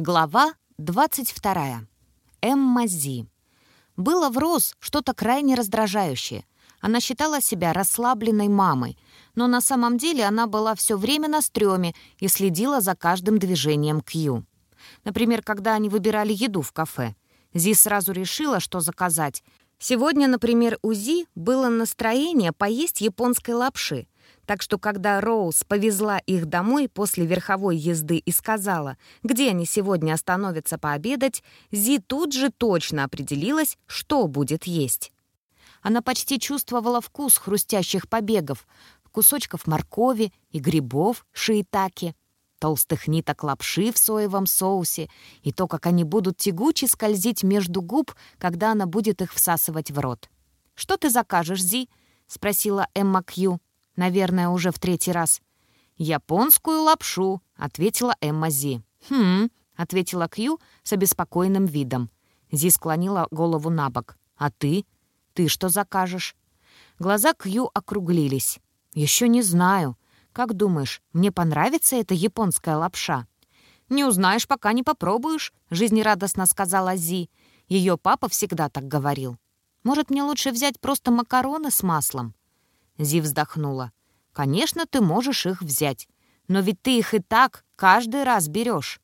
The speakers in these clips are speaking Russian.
Глава 22. Эмма Зи. Было в Роз что-то крайне раздражающее. Она считала себя расслабленной мамой, но на самом деле она была все время на стреме и следила за каждым движением Кью. Например, когда они выбирали еду в кафе. Зи сразу решила, что заказать. Сегодня, например, у Зи было настроение поесть японской лапши — так что когда Роуз повезла их домой после верховой езды и сказала, где они сегодня остановятся пообедать, Зи тут же точно определилась, что будет есть. Она почти чувствовала вкус хрустящих побегов, кусочков моркови и грибов шиитаки, толстых ниток лапши в соевом соусе и то, как они будут тягуче скользить между губ, когда она будет их всасывать в рот. «Что ты закажешь, Зи?» — спросила Эмма Кью. Наверное, уже в третий раз. «Японскую лапшу», — ответила Эмма Зи. «Хм», — ответила Кью с обеспокоенным видом. Зи склонила голову на бок. «А ты? Ты что закажешь?» Глаза Кью округлились. «Еще не знаю. Как думаешь, мне понравится эта японская лапша?» «Не узнаешь, пока не попробуешь», — жизнерадостно сказала Зи. Ее папа всегда так говорил. «Может, мне лучше взять просто макароны с маслом?» Зи вздохнула. «Конечно, ты можешь их взять. Но ведь ты их и так каждый раз берешь».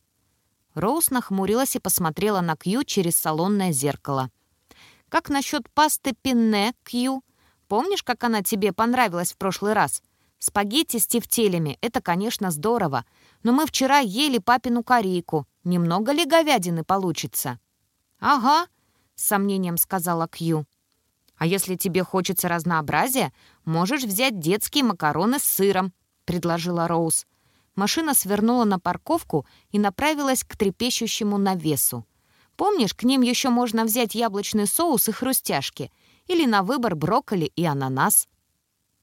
Роуз нахмурилась и посмотрела на Кью через салонное зеркало. «Как насчет пасты пинне, Кью? Помнишь, как она тебе понравилась в прошлый раз? Спагетти с тефтелями — это, конечно, здорово, но мы вчера ели папину корейку. Немного ли говядины получится?» «Ага», — с сомнением сказала Кью. А если тебе хочется разнообразия, можешь взять детские макароны с сыром», — предложила Роуз. Машина свернула на парковку и направилась к трепещущему навесу. «Помнишь, к ним еще можно взять яблочный соус и хрустяшки? Или на выбор брокколи и ананас?»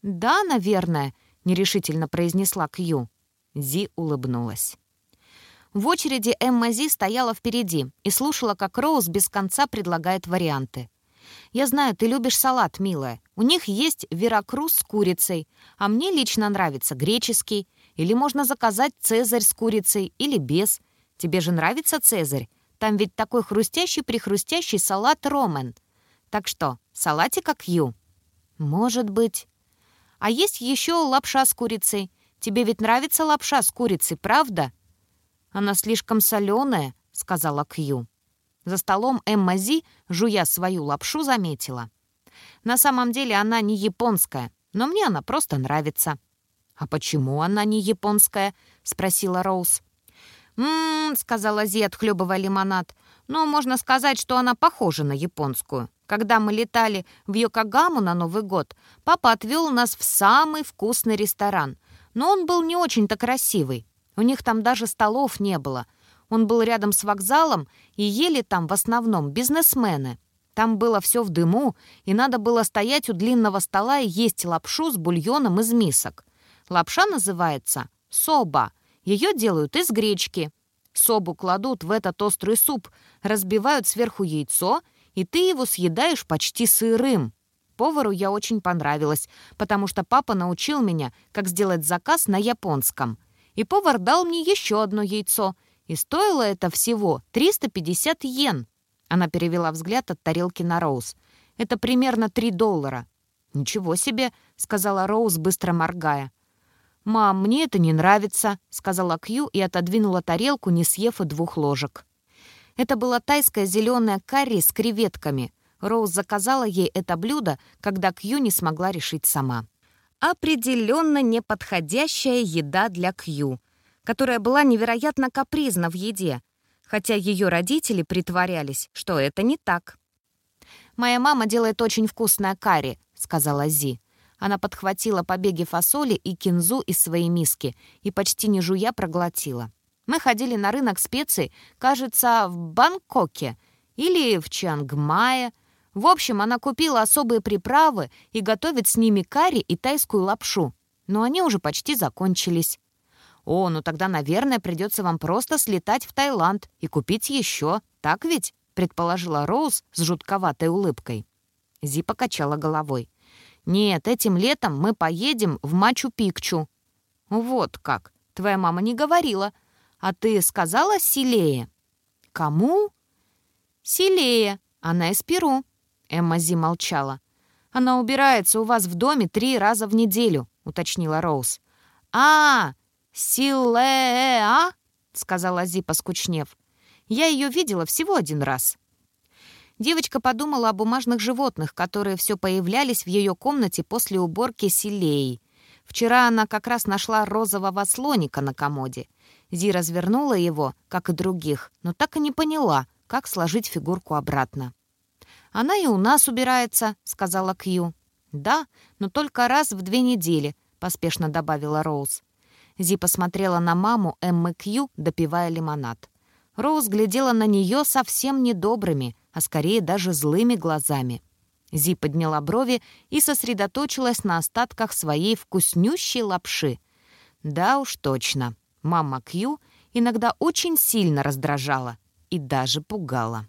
«Да, наверное», — нерешительно произнесла Кью. Зи улыбнулась. В очереди Эмма Зи стояла впереди и слушала, как Роуз без конца предлагает варианты. Я знаю, ты любишь салат, милая. У них есть веракрус с курицей, а мне лично нравится греческий. Или можно заказать цезарь с курицей или без. Тебе же нравится цезарь? Там ведь такой хрустящий-прихрустящий салат ромен. Так что, салатик как ю? Может быть. А есть еще лапша с курицей. Тебе ведь нравится лапша с курицей, правда? Она слишком соленая, сказала Кью. За столом Эмма Зи, жуя свою лапшу, заметила. «На самом деле она не японская, но мне она просто нравится». «А почему она не японская?» — спросила Роуз. «М-м-м», сказала Зи, отхлебывая лимонад. «Ну, можно сказать, что она похожа на японскую. Когда мы летали в Йокогаму на Новый год, папа отвел нас в самый вкусный ресторан. Но он был не очень-то красивый. У них там даже столов не было. Он был рядом с вокзалом, и ели там в основном бизнесмены. Там было все в дыму, и надо было стоять у длинного стола и есть лапшу с бульоном из мисок. Лапша называется соба. Ее делают из гречки. Собу кладут в этот острый суп, разбивают сверху яйцо, и ты его съедаешь почти сырым. Повару я очень понравилась, потому что папа научил меня, как сделать заказ на японском. И повар дал мне еще одно яйцо — и стоило это всего 350 йен. Она перевела взгляд от тарелки на Роуз. Это примерно 3 доллара. «Ничего себе», — сказала Роуз, быстро моргая. «Мам, мне это не нравится», — сказала Кью и отодвинула тарелку, не съев и двух ложек. Это было тайское зеленое карри с креветками. Роуз заказала ей это блюдо, когда Кью не смогла решить сама. Определенно неподходящая еда для Кью — которая была невероятно капризна в еде, хотя ее родители притворялись, что это не так. «Моя мама делает очень вкусное карри», — сказала Зи. Она подхватила побеги фасоли и кинзу из своей миски и почти не жуя проглотила. «Мы ходили на рынок специй, кажется, в Бангкоке или в Чангмае. В общем, она купила особые приправы и готовит с ними карри и тайскую лапшу. Но они уже почти закончились. «О, ну тогда, наверное, придется вам просто слетать в Таиланд и купить еще, так ведь?» — предположила Роуз с жутковатой улыбкой. Зи покачала головой. «Нет, этим летом мы поедем в Мачу-Пикчу». «Вот как! Твоя мама не говорила. А ты сказала Силее?» «Кому?» «Селея. Она из Перу». Эмма Зи молчала. «Она убирается у вас в доме три раза в неделю», — уточнила Роуз. «А, Силеа?» — сказала Зи, поскучнев. «Я ее видела всего один раз». Девочка подумала о бумажных животных, которые все появлялись в ее комнате после уборки селей. Вчера она как раз нашла розового слоника на комоде. Зи развернула его, как и других, но так и не поняла, как сложить фигурку обратно. «Она и у нас убирается», — сказала Кью. «Да, но только раз в две недели», — поспешно добавила Роуз. Зи посмотрела на маму Эммы Кью, допивая лимонад. Роуз глядела на нее совсем недобрыми, а скорее даже злыми глазами. Зи подняла брови и сосредоточилась на остатках своей вкуснющей лапши. Да уж точно, мама Кью иногда очень сильно раздражала и даже пугала.